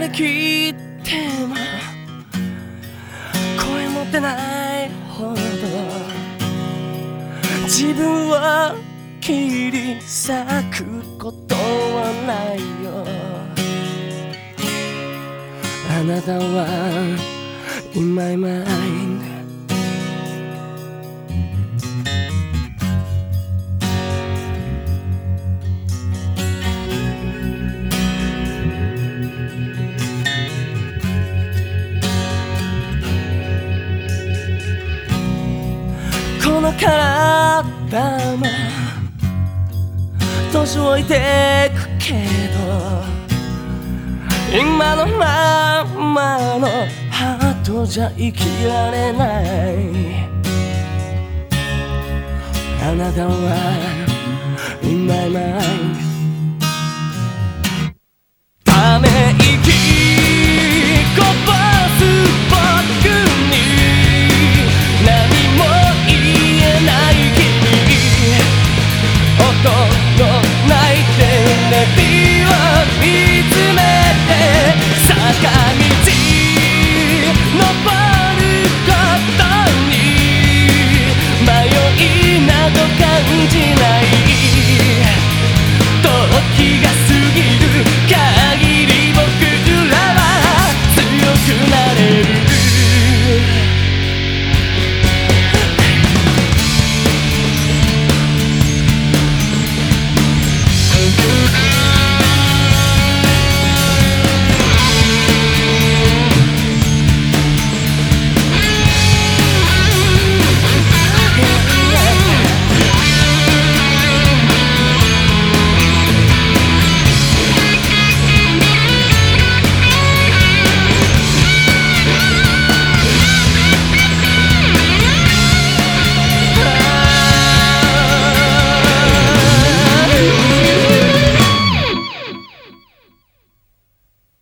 で聞いても声持ってないほど自分は切り裂くことはないよ。あなたは今今の体も年老いてくけど。今のままのハートじゃ生きられない。あなたは In my mind く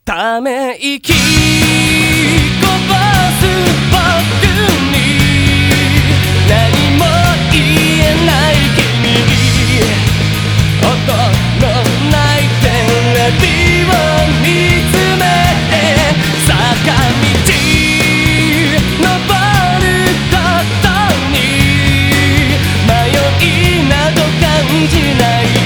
ため息こぼす僕に。何も言えない君音のないテレビを見つめて坂道登ることに。迷いなど感じない